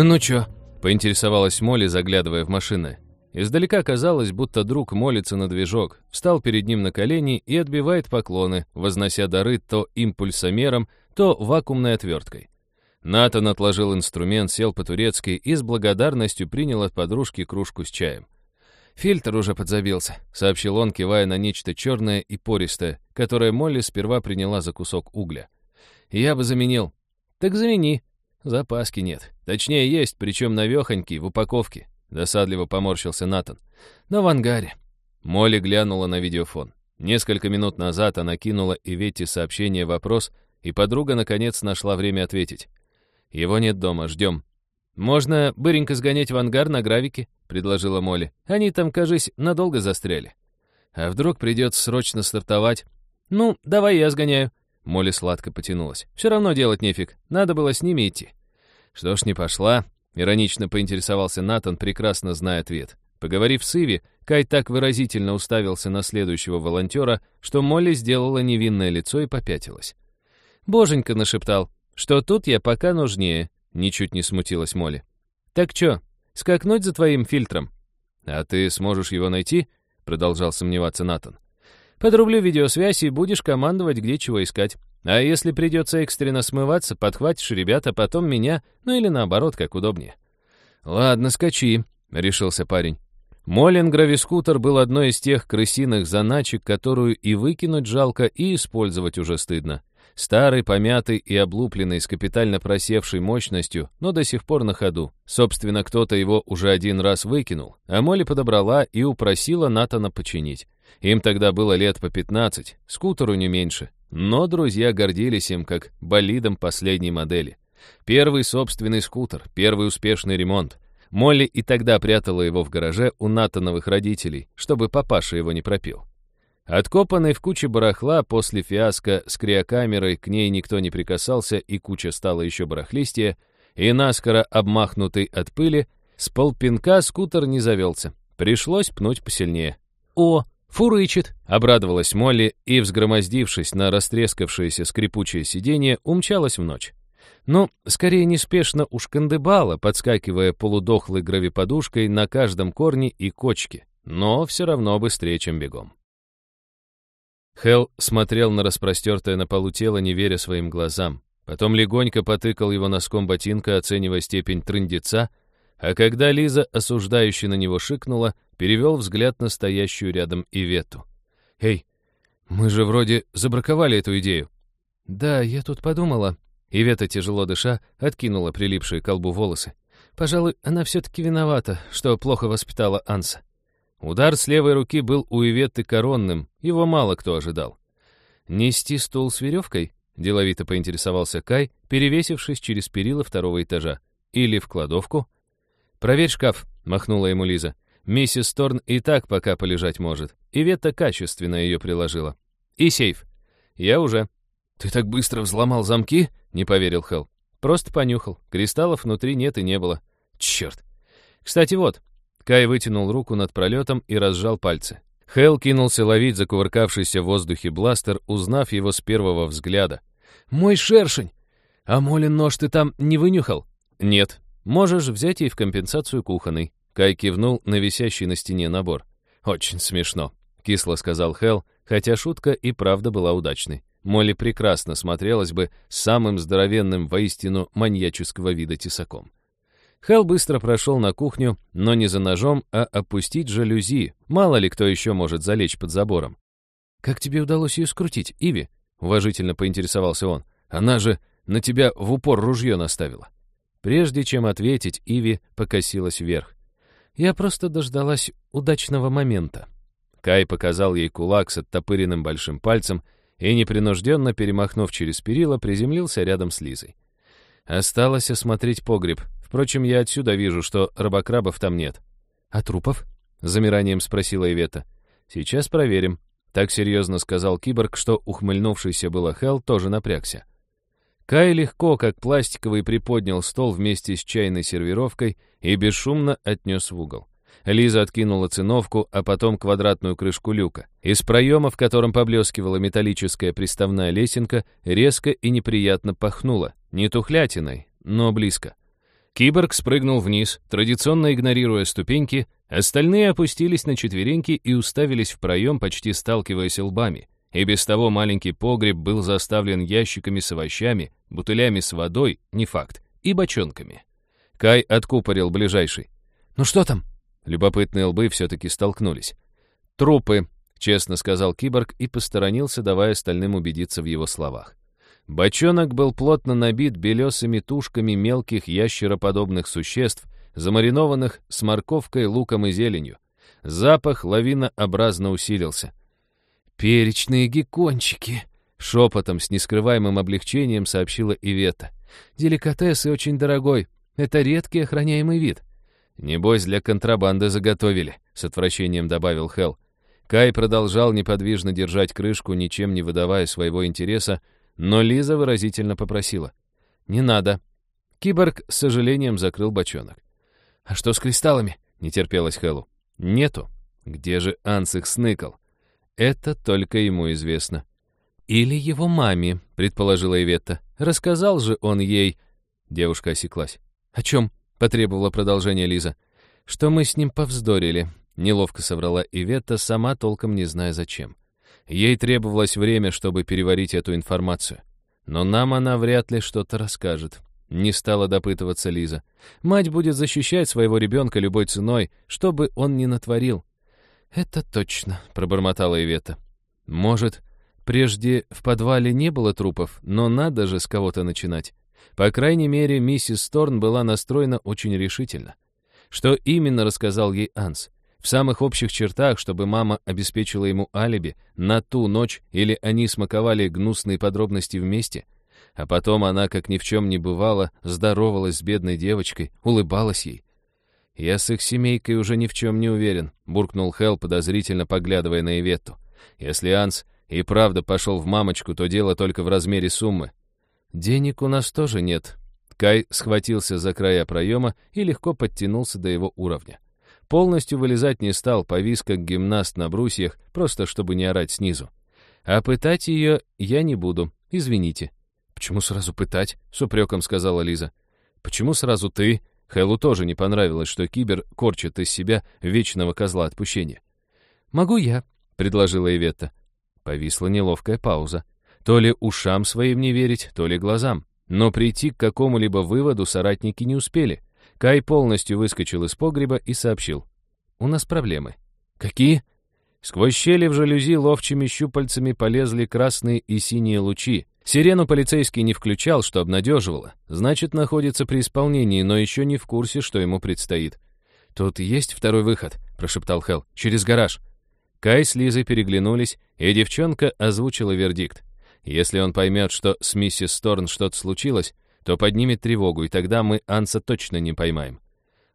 «Ну чё?» — поинтересовалась Молли, заглядывая в машины. Издалека казалось, будто друг молится на движок, встал перед ним на колени и отбивает поклоны, вознося дары то импульсомером, то вакуумной отверткой. Натан отложил инструмент, сел по-турецки и с благодарностью принял от подружки кружку с чаем. «Фильтр уже подзабился», — сообщил он, кивая на нечто черное и пористое, которое Молли сперва приняла за кусок угля. «Я бы заменил». «Так замени». «Запаски нет. Точнее, есть, причем навехонький, в упаковке. Досадливо поморщился Натан. «Но в ангаре». Молли глянула на видеофон. Несколько минут назад она кинула Иветте сообщение вопрос, и подруга наконец нашла время ответить. «Его нет дома, ждем». «Можно быренько сгонять в ангар на гравике», — предложила Молли. «Они там, кажись, надолго застряли». «А вдруг придется срочно стартовать?» «Ну, давай я сгоняю». Молли сладко потянулась. «Все равно делать нефиг. Надо было с ними идти». «Что ж не пошла?» Иронично поинтересовался Натан, прекрасно зная ответ. Поговорив с Иви, Кай так выразительно уставился на следующего волонтера, что Молли сделала невинное лицо и попятилась. «Боженька», — нашептал, — «что тут я пока нужнее», — ничуть не смутилась Молли. «Так чё, скакнуть за твоим фильтром?» «А ты сможешь его найти?» — продолжал сомневаться Натан. «Подрублю видеосвязь и будешь командовать, где чего искать. А если придется экстренно смываться, подхватишь ребята, потом меня, ну или наоборот, как удобнее. «Ладно, скачи», — решился парень. Молин гравискутер был одной из тех крысиных заначек, которую и выкинуть жалко, и использовать уже стыдно. Старый, помятый и облупленный с капитально просевшей мощностью, но до сих пор на ходу. Собственно, кто-то его уже один раз выкинул, а Молли подобрала и упросила Натана починить. Им тогда было лет по 15, скутеру не меньше. Но друзья гордились им как болидом последней модели. Первый собственный скутер, первый успешный ремонт. Молли и тогда прятала его в гараже у Натановых родителей, чтобы папаша его не пропил. Откопанный в куче барахла после фиаско с криокамерой к ней никто не прикасался, и куча стала еще барахлистее, и наскоро обмахнутый от пыли, с полпинка скутер не завелся. Пришлось пнуть посильнее. «О, «Фурычит!» — обрадовалась Молли и, взгромоздившись на растрескавшееся скрипучее сиденье, умчалась в ночь. Ну, скорее неспешно ушкандыбала, подскакивая полудохлой гравиподушкой на каждом корне и кочке, но все равно быстрее, чем бегом. Хелл смотрел на распростертое на полу тело, не веря своим глазам. Потом легонько потыкал его носком ботинка, оценивая степень трындеца, а когда Лиза, осуждающе на него шикнула, перевел взгляд на стоящую рядом Ивету. «Эй, мы же вроде забраковали эту идею». «Да, я тут подумала». Ивета, тяжело дыша, откинула прилипшие к колбу волосы. «Пожалуй, она все-таки виновата, что плохо воспитала Анса». Удар с левой руки был у Иветы коронным, его мало кто ожидал. «Нести стул с веревкой?» — деловито поинтересовался Кай, перевесившись через перила второго этажа. «Или в кладовку?» «Проверь шкаф», — махнула ему Лиза. Миссис Торн и так пока полежать может. И Ветта качественно ее приложила. И сейф. Я уже. Ты так быстро взломал замки? Не поверил Хелл. Просто понюхал. Кристаллов внутри нет и не было. Черт. Кстати, вот. Кай вытянул руку над пролетом и разжал пальцы. Хелл кинулся ловить закувыркавшийся в воздухе бластер, узнав его с первого взгляда. «Мой шершень! А Молин нож ты там не вынюхал?» «Нет. Можешь взять ей в компенсацию кухонный. Кай кивнул на висящий на стене набор. «Очень смешно», — кисло сказал Хелл, хотя шутка и правда была удачной. Молли прекрасно смотрелась бы с самым здоровенным, воистину маньяческого вида тесаком. Хелл быстро прошел на кухню, но не за ножом, а опустить жалюзи. Мало ли кто еще может залечь под забором. «Как тебе удалось ее скрутить, Иви?» — уважительно поинтересовался он. «Она же на тебя в упор ружье наставила». Прежде чем ответить, Иви покосилась вверх. Я просто дождалась удачного момента. Кай показал ей кулак с оттопыренным большим пальцем и, непринужденно перемахнув через перила, приземлился рядом с Лизой. Осталось осмотреть погреб. Впрочем, я отсюда вижу, что рыбокрабов там нет. «А трупов?» — замиранием спросила Ивета. «Сейчас проверим». Так серьезно сказал киборг, что ухмыльнувшийся было Хелл тоже напрягся. Кай легко, как пластиковый, приподнял стол вместе с чайной сервировкой и бесшумно отнес в угол. Лиза откинула циновку, а потом квадратную крышку люка. Из проема, в котором поблескивала металлическая приставная лесенка, резко и неприятно пахнуло. Не тухлятиной, но близко. Киборг спрыгнул вниз, традиционно игнорируя ступеньки, остальные опустились на четвереньки и уставились в проем, почти сталкиваясь лбами. И без того маленький погреб был заставлен ящиками с овощами, бутылями с водой, не факт, и бочонками. Кай откупорил ближайший. «Ну что там?» Любопытные лбы все-таки столкнулись. «Трупы», — честно сказал киборг и посторонился, давая остальным убедиться в его словах. Бочонок был плотно набит белесыми тушками мелких ящероподобных существ, замаринованных с морковкой, луком и зеленью. Запах лавинообразно усилился. «Перечные геккончики!» — шепотом с нескрываемым облегчением сообщила Ивета. «Деликатес и очень дорогой. Это редкий охраняемый вид». «Небось, для контрабанды заготовили», — с отвращением добавил Хелл. Кай продолжал неподвижно держать крышку, ничем не выдавая своего интереса, но Лиза выразительно попросила. «Не надо». Киборг с сожалением закрыл бочонок. «А что с кристаллами?» — не терпелось Хэллу. «Нету. Где же Анс их сныкал?» «Это только ему известно». «Или его маме», — предположила Иветта. «Рассказал же он ей...» Девушка осеклась. «О чем?» — потребовала продолжение Лиза. «Что мы с ним повздорили», — неловко соврала Иветта, сама толком не зная зачем. Ей требовалось время, чтобы переварить эту информацию. Но нам она вряд ли что-то расскажет. Не стала допытываться Лиза. Мать будет защищать своего ребенка любой ценой, что бы он ни натворил. «Это точно», — пробормотала Ивета. «Может, прежде в подвале не было трупов, но надо же с кого-то начинать». По крайней мере, миссис Сторн была настроена очень решительно. Что именно рассказал ей Анс? В самых общих чертах, чтобы мама обеспечила ему алиби на ту ночь, или они смаковали гнусные подробности вместе, а потом она, как ни в чем не бывало, здоровалась с бедной девочкой, улыбалась ей. «Я с их семейкой уже ни в чем не уверен», — буркнул Хелл, подозрительно поглядывая на Иветту. «Если Анс и правда пошел в мамочку, то дело только в размере суммы». «Денег у нас тоже нет». Кай схватился за края проема и легко подтянулся до его уровня. Полностью вылезать не стал, повис как гимнаст на брусьях, просто чтобы не орать снизу. А пытать ее я не буду, извините. «Почему сразу пытать?» — с упреком сказала Лиза. «Почему сразу ты?» Хэллу тоже не понравилось, что Кибер корчит из себя вечного козла отпущения. «Могу я», — предложила Иветта. Повисла неловкая пауза. То ли ушам своим не верить, то ли глазам. Но прийти к какому-либо выводу соратники не успели. Кай полностью выскочил из погреба и сообщил. «У нас проблемы». «Какие?» Сквозь щели в жалюзи ловчими щупальцами полезли красные и синие лучи. Сирену полицейский не включал, что обнадеживало. Значит, находится при исполнении, но еще не в курсе, что ему предстоит. «Тут есть второй выход», — прошептал Хелл. «Через гараж». Кай с Лизой переглянулись, и девчонка озвучила вердикт. Если он поймет, что с миссис Сторн что-то случилось, то поднимет тревогу, и тогда мы Анса точно не поймаем.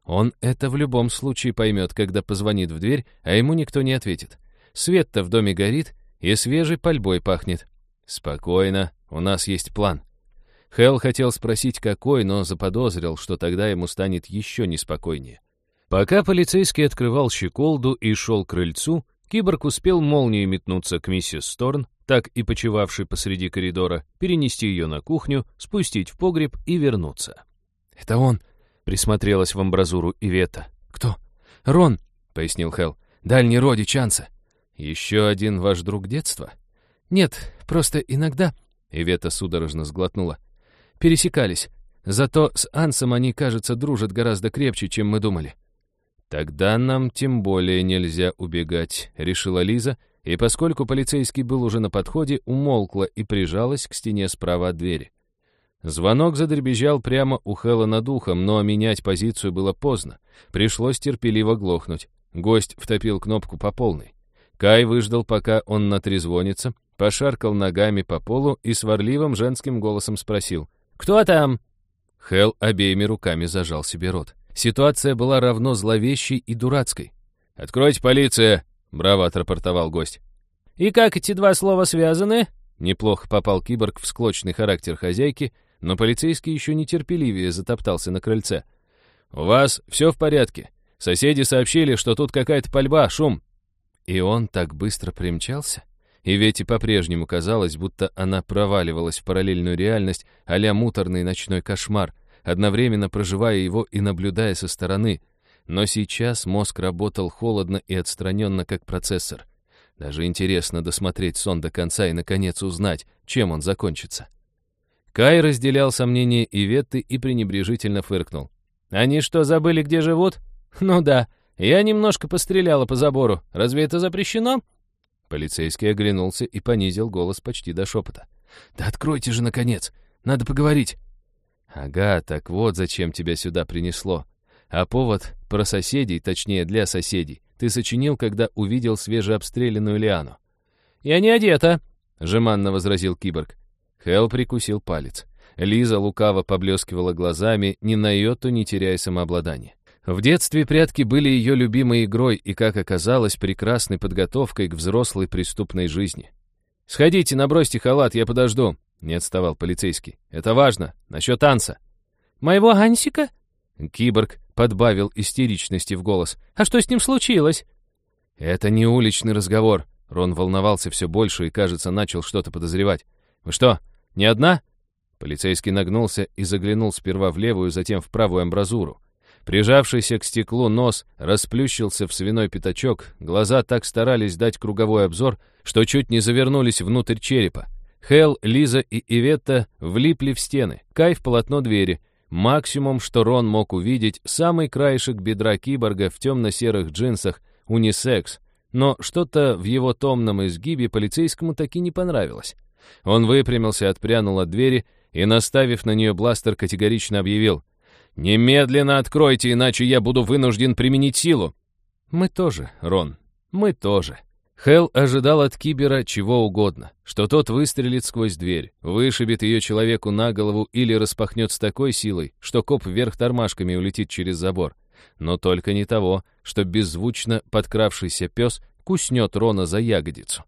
Он это в любом случае поймет, когда позвонит в дверь, а ему никто не ответит. Свет-то в доме горит, и свежей пальбой пахнет. Спокойно, у нас есть план. Хелл хотел спросить, какой, но заподозрил, что тогда ему станет еще неспокойнее. Пока полицейский открывал щеколду и шел к крыльцу, киборг успел молнией метнуться к миссис Сторн, так и почевавший посреди коридора, перенести ее на кухню, спустить в погреб и вернуться. «Это он!» — присмотрелась в амбразуру Ивета. «Кто?» «Рон!» — пояснил Хелл. «Дальний родич Анса». «Еще один ваш друг детства?» «Нет, просто иногда...» — Ивета судорожно сглотнула. «Пересекались. Зато с Ансом они, кажется, дружат гораздо крепче, чем мы думали». «Тогда нам тем более нельзя убегать», — решила Лиза, — и поскольку полицейский был уже на подходе, умолкла и прижалась к стене справа от двери. Звонок задребезжал прямо у Хэлла над ухом, но менять позицию было поздно. Пришлось терпеливо глохнуть. Гость втопил кнопку по полной. Кай выждал, пока он натрезвонится, пошаркал ногами по полу и сварливым женским голосом спросил «Кто там?» Хелл обеими руками зажал себе рот. Ситуация была равно зловещей и дурацкой. «Откройте, полиция!» Браво отрапортовал гость. «И как эти два слова связаны?» Неплохо попал киборг в склочный характер хозяйки, но полицейский еще нетерпеливее затоптался на крыльце. «У вас все в порядке. Соседи сообщили, что тут какая-то пальба, шум». И он так быстро примчался. И ведь по-прежнему казалось, будто она проваливалась в параллельную реальность а муторный ночной кошмар, одновременно проживая его и наблюдая со стороны. Но сейчас мозг работал холодно и отстраненно, как процессор. Даже интересно досмотреть сон до конца и, наконец, узнать, чем он закончится. Кай разделял сомнения Иветты и пренебрежительно фыркнул. «Они что, забыли, где живут? Ну да, я немножко постреляла по забору. Разве это запрещено?» Полицейский оглянулся и понизил голос почти до шепота. «Да откройте же, наконец! Надо поговорить!» «Ага, так вот зачем тебя сюда принесло. А повод про соседей, точнее, для соседей, ты сочинил, когда увидел свежеобстрелянную Лиану». «Я не одета», — жеманно возразил киборг. Хелл прикусил палец. Лиза лукаво поблескивала глазами, ни на йоту не теряя самообладание. В детстве прятки были ее любимой игрой и, как оказалось, прекрасной подготовкой к взрослой преступной жизни. «Сходите, набросьте халат, я подожду», — не отставал полицейский. «Это важно. Насчет танца». «Моего Ансика?» Киборг подбавил истеричности в голос. «А что с ним случилось?» «Это не уличный разговор». Рон волновался все больше и, кажется, начал что-то подозревать. «Вы что, не одна?» Полицейский нагнулся и заглянул сперва в левую, затем в правую амбразуру. Прижавшийся к стеклу нос расплющился в свиной пятачок, глаза так старались дать круговой обзор, что чуть не завернулись внутрь черепа. Хел, Лиза и Иветта влипли в стены, Кай в полотно двери. Максимум, что Рон мог увидеть, самый краешек бедра киборга в темно-серых джинсах, унисекс. Но что-то в его томном изгибе полицейскому таки не понравилось. Он выпрямился, отпрянул от двери и, наставив на нее бластер, категорично объявил «Немедленно откройте, иначе я буду вынужден применить силу». «Мы тоже, Рон, мы тоже». Хелл ожидал от Кибера чего угодно, что тот выстрелит сквозь дверь, вышибет ее человеку на голову или распахнет с такой силой, что коп вверх тормашками улетит через забор. Но только не того, что беззвучно подкравшийся пес куснет Рона за ягодицу.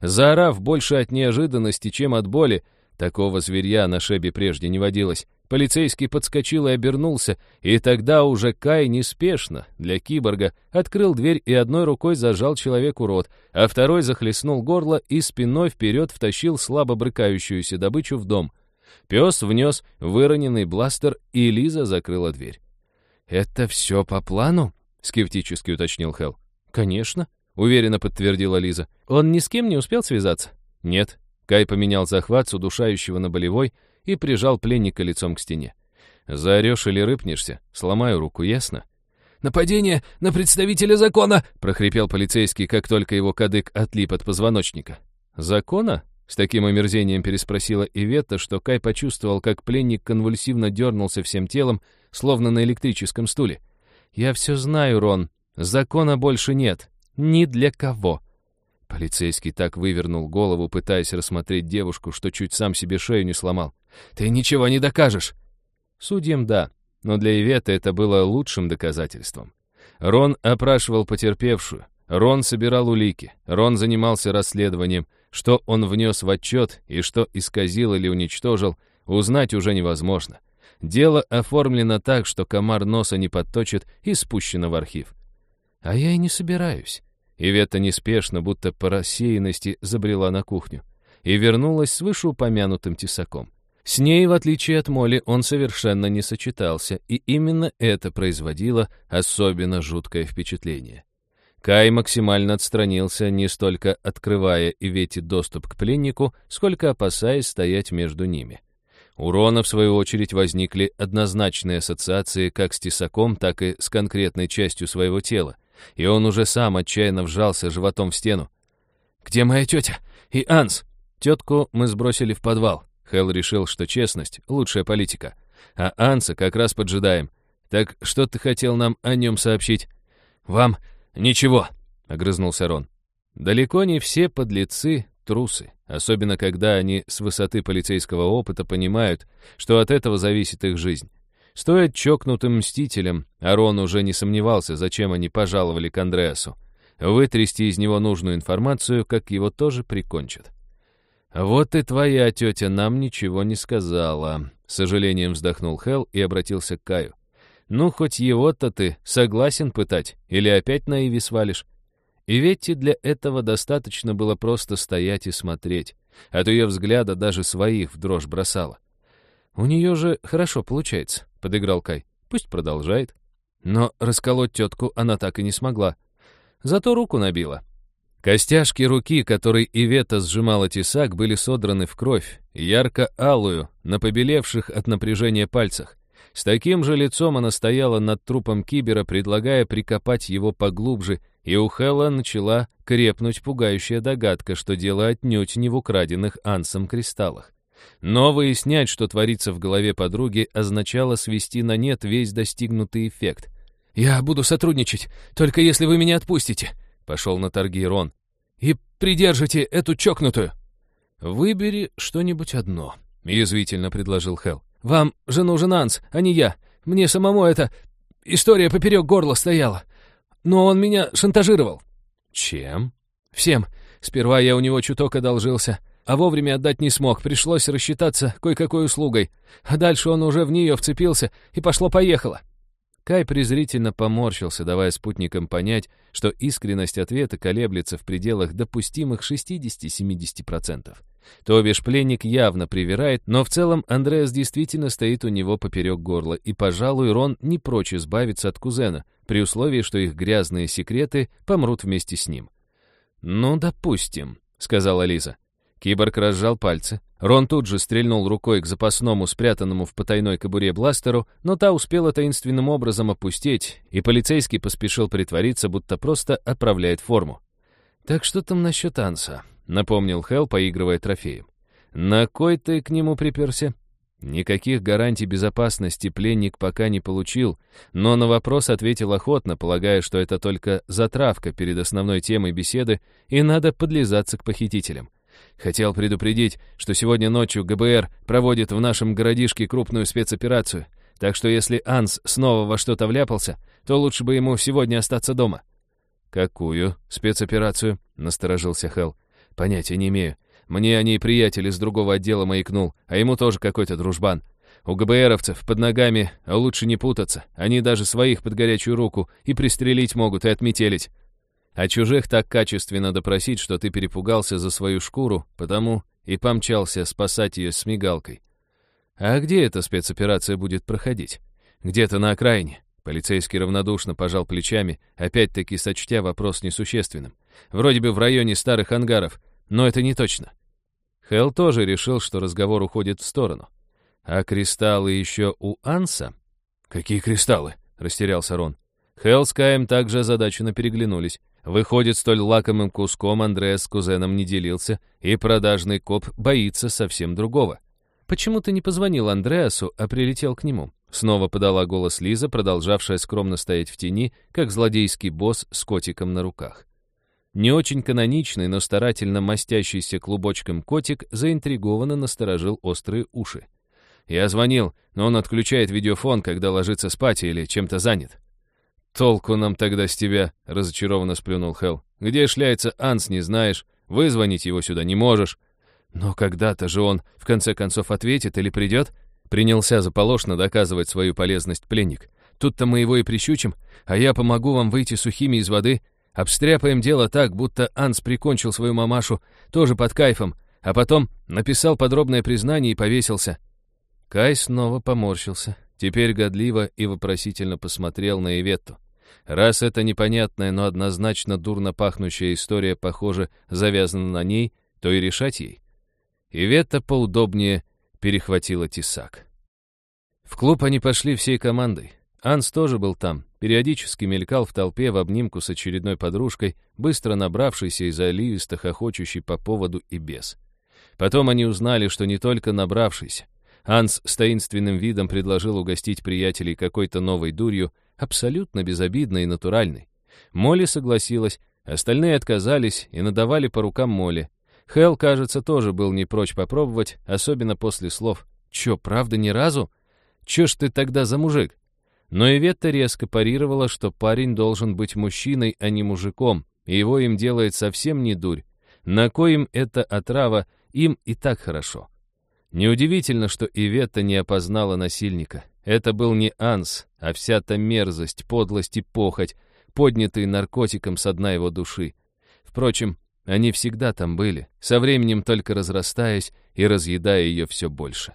Заорав больше от неожиданности, чем от боли, такого зверья на шебе прежде не водилось, Полицейский подскочил и обернулся, и тогда уже Кай неспешно, для киборга, открыл дверь и одной рукой зажал человеку рот, а второй захлестнул горло и спиной вперед втащил слабо брыкающуюся добычу в дом. Пес внес выроненный бластер, и Лиза закрыла дверь. «Это все по плану?» — скептически уточнил Хелл. «Конечно», — уверенно подтвердила Лиза. «Он ни с кем не успел связаться?» «Нет». Кай поменял захват с удушающего на болевой, и прижал пленника лицом к стене. «Заорешь или рыпнешься, сломаю руку, ясно?» «Нападение на представителя закона!» — прохрипел полицейский, как только его кадык отлип от позвоночника. «Закона?» — с таким омерзением переспросила Иветта, что Кай почувствовал, как пленник конвульсивно дернулся всем телом, словно на электрическом стуле. «Я все знаю, Рон. Закона больше нет. Ни для кого». Полицейский так вывернул голову, пытаясь рассмотреть девушку, что чуть сам себе шею не сломал. Ты ничего не докажешь. Судьям да, но для Ивета это было лучшим доказательством. Рон опрашивал потерпевшую, Рон собирал улики, Рон занимался расследованием, что он внес в отчет и что исказил или уничтожил, узнать уже невозможно. Дело оформлено так, что комар носа не подточит и спущено в архив. А я и не собираюсь. Ивета неспешно, будто по рассеянности, забрела на кухню и вернулась с вышеупомянутым тесаком. С ней, в отличие от Молли, он совершенно не сочетался, и именно это производило особенно жуткое впечатление. Кай максимально отстранился, не столько открывая Ивете доступ к пленнику, сколько опасаясь стоять между ними. У Рона, в свою очередь, возникли однозначные ассоциации как с тесаком, так и с конкретной частью своего тела, и он уже сам отчаянно вжался животом в стену. «Где моя тетя? И Анс?» Тетку мы сбросили в подвал. Хелл решил, что честность — лучшая политика. А Анса как раз поджидаем. Так что ты хотел нам о нем сообщить? Вам ничего, — огрызнулся Рон. Далеко не все подлецы — трусы, особенно когда они с высоты полицейского опыта понимают, что от этого зависит их жизнь. Стоит чокнутым а Рон уже не сомневался, зачем они пожаловали к Андреасу, вытрясти из него нужную информацию, как его тоже прикончат. «Вот и твоя тетя нам ничего не сказала», — с сожалением вздохнул Хелл и обратился к Каю. «Ну, хоть его-то ты согласен пытать, или опять на Иви свалишь?» И ведь для этого достаточно было просто стоять и смотреть. От ее взгляда даже своих в дрожь бросала. «У нее же хорошо получается», — подыграл Кай. «Пусть продолжает». Но расколоть тетку она так и не смогла. Зато руку набила. Костяшки руки, которой Ивета сжимала тесак, были содраны в кровь, ярко-алую, на побелевших от напряжения пальцах. С таким же лицом она стояла над трупом кибера, предлагая прикопать его поглубже, и у Хэлла начала крепнуть пугающая догадка, что дело отнюдь не в украденных Ансом кристаллах. Но выяснять, что творится в голове подруги, означало свести на нет весь достигнутый эффект. «Я буду сотрудничать, только если вы меня отпустите», — пошел на торги Рон. «И придержите эту чокнутую». «Выбери что-нибудь одно», — язвительно предложил Хелл. Вам же нужен Анс, а не я. Мне самому эта история поперек горла стояла. Но он меня шантажировал». «Чем?» «Всем. Сперва я у него чуток одолжился, а вовремя отдать не смог, пришлось рассчитаться кое-какой услугой. А дальше он уже в нее вцепился, и пошло-поехало. Кай презрительно поморщился, давая спутникам понять, что искренность ответа колеблется в пределах допустимых 60-70%. То бишь пленник явно привирает, но в целом Андреас действительно стоит у него поперек горла, и, пожалуй, Рон не прочь избавиться от кузена, при условии, что их грязные секреты помрут вместе с ним. «Ну, допустим», — сказала Лиза. Киборг разжал пальцы. Рон тут же стрельнул рукой к запасному, спрятанному в потайной кобуре бластеру, но та успела таинственным образом опустить, и полицейский поспешил притвориться, будто просто отправляет форму. «Так что там насчет Анса?» — напомнил Хелл, поигрывая трофеем. «На кой ты к нему приперся?» Никаких гарантий безопасности пленник пока не получил, но на вопрос ответил охотно, полагая, что это только затравка перед основной темой беседы, и надо подлизаться к похитителям. Хотел предупредить, что сегодня ночью ГБР проводит в нашем городишке крупную спецоперацию, так что если Анс снова во что-то вляпался, то лучше бы ему сегодня остаться дома». «Какую спецоперацию?» — насторожился Хелл. «Понятия не имею. Мне о ней приятель из другого отдела маякнул, а ему тоже какой-то дружбан. У ГБРовцев под ногами лучше не путаться. Они даже своих под горячую руку и пристрелить могут, и отметелить. А чужих так качественно допросить, что ты перепугался за свою шкуру, потому и помчался спасать ее с мигалкой. А где эта спецоперация будет проходить? Где-то на окраине. Полицейский равнодушно пожал плечами, опять-таки сочтя вопрос несущественным. Вроде бы в районе старых ангаров, но это не точно. Хелл тоже решил, что разговор уходит в сторону. А кристаллы еще у Анса? «Какие кристаллы?» — растерялся Рон. Хелл с Каем также озадаченно переглянулись. Выходит, столь лакомым куском Андреас с кузеном не делился, и продажный коп боится совсем другого. «Почему ты не позвонил Андреасу, а прилетел к нему?» Снова подала голос Лиза, продолжавшая скромно стоять в тени, как злодейский босс с котиком на руках. Не очень каноничный, но старательно мастящийся клубочком котик заинтригованно насторожил острые уши. «Я звонил, но он отключает видеофон, когда ложится спать или чем-то занят». «Толку нам тогда с тебя», — разочарованно сплюнул Хелл. «Где шляется Анс, не знаешь. Вызвонить его сюда не можешь». «Но когда-то же он, в конце концов, ответит или придет?» Принялся заполошно доказывать свою полезность пленник. «Тут-то мы его и прищучим, а я помогу вам выйти сухими из воды. Обстряпаем дело так, будто Анс прикончил свою мамашу, тоже под кайфом, а потом написал подробное признание и повесился». Кай снова поморщился. Теперь годливо и вопросительно посмотрел на Иветту. Раз эта непонятная, но однозначно дурно пахнущая история, похоже, завязана на ней, то и решать ей. Иветта поудобнее перехватила тесак. В клуб они пошли всей командой. Анс тоже был там, периодически мелькал в толпе в обнимку с очередной подружкой, быстро набравшейся из оливисто хохочущей по поводу и без. Потом они узнали, что не только набравшийся. Анс с таинственным видом предложил угостить приятелей какой-то новой дурью, абсолютно безобидной и натуральной. Молли согласилась, остальные отказались и надавали по рукам Молли. Хелл, кажется, тоже был не прочь попробовать, особенно после слов «Чё, правда, ни разу? Чё ж ты тогда за мужик?» Но Иветта резко парировала, что парень должен быть мужчиной, а не мужиком, и его им делает совсем не дурь. На коим эта отрава им и так хорошо. Неудивительно, что Иветта не опознала насильника. Это был не Анс, а вся та мерзость, подлость и похоть, поднятые наркотиком со дна его души. Впрочем, они всегда там были, со временем только разрастаясь и разъедая ее все больше.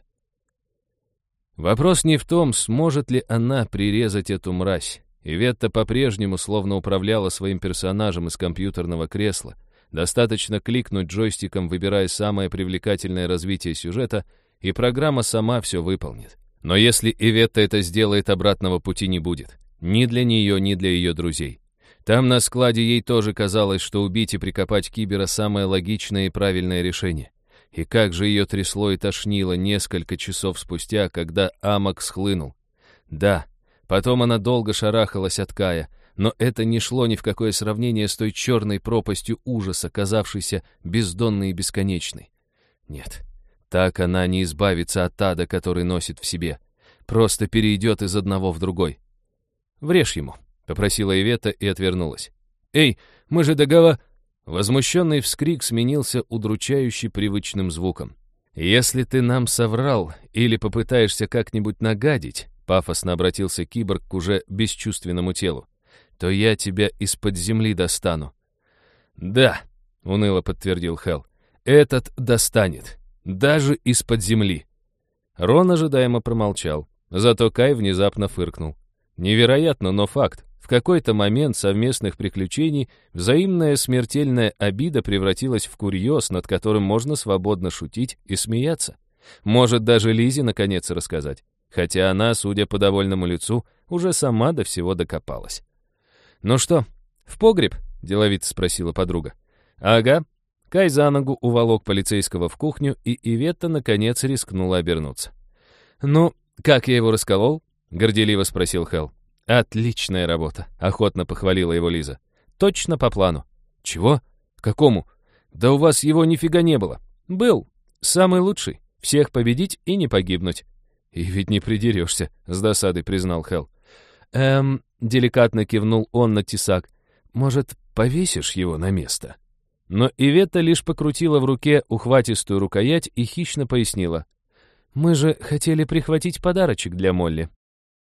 Вопрос не в том, сможет ли она прирезать эту мразь. Иветта по-прежнему словно управляла своим персонажем из компьютерного кресла. Достаточно кликнуть джойстиком, выбирая самое привлекательное развитие сюжета, и программа сама все выполнит. Но если Иветта это сделает, обратного пути не будет. Ни для нее, ни для ее друзей. Там на складе ей тоже казалось, что убить и прикопать Кибера самое логичное и правильное решение. И как же ее трясло и тошнило несколько часов спустя, когда Амок схлынул. Да, потом она долго шарахалась от Кая, но это не шло ни в какое сравнение с той черной пропастью ужаса, казавшейся бездонной и бесконечной. Нет, так она не избавится от ада, который носит в себе. Просто перейдет из одного в другой. «Врежь ему», — попросила Ивета и отвернулась. «Эй, мы же договор...» Возмущенный вскрик сменился удручающе привычным звуком. «Если ты нам соврал или попытаешься как-нибудь нагадить», пафосно обратился киборг к уже бесчувственному телу, то я тебя из-под земли достану. «Да», — уныло подтвердил Хелл, — «этот достанет, даже из-под земли». Рон ожидаемо промолчал, зато Кай внезапно фыркнул. Невероятно, но факт. В какой-то момент совместных приключений взаимная смертельная обида превратилась в курьез, над которым можно свободно шутить и смеяться. Может, даже Лизе наконец рассказать. Хотя она, судя по довольному лицу, уже сама до всего докопалась. «Ну что, в погреб?» — деловито спросила подруга. «Ага». Кай за ногу уволок полицейского в кухню, и Иветта, наконец, рискнула обернуться. «Ну, как я его расколол?» — горделиво спросил Хелл. «Отличная работа», — охотно похвалила его Лиза. «Точно по плану». «Чего? Какому?» «Да у вас его нифига не было». «Был. Самый лучший. Всех победить и не погибнуть». «И ведь не придерешься», — с досадой признал Хелл. «Эм...» — деликатно кивнул он на тесак. «Может, повесишь его на место?» Но Ивета лишь покрутила в руке ухватистую рукоять и хищно пояснила. «Мы же хотели прихватить подарочек для Молли.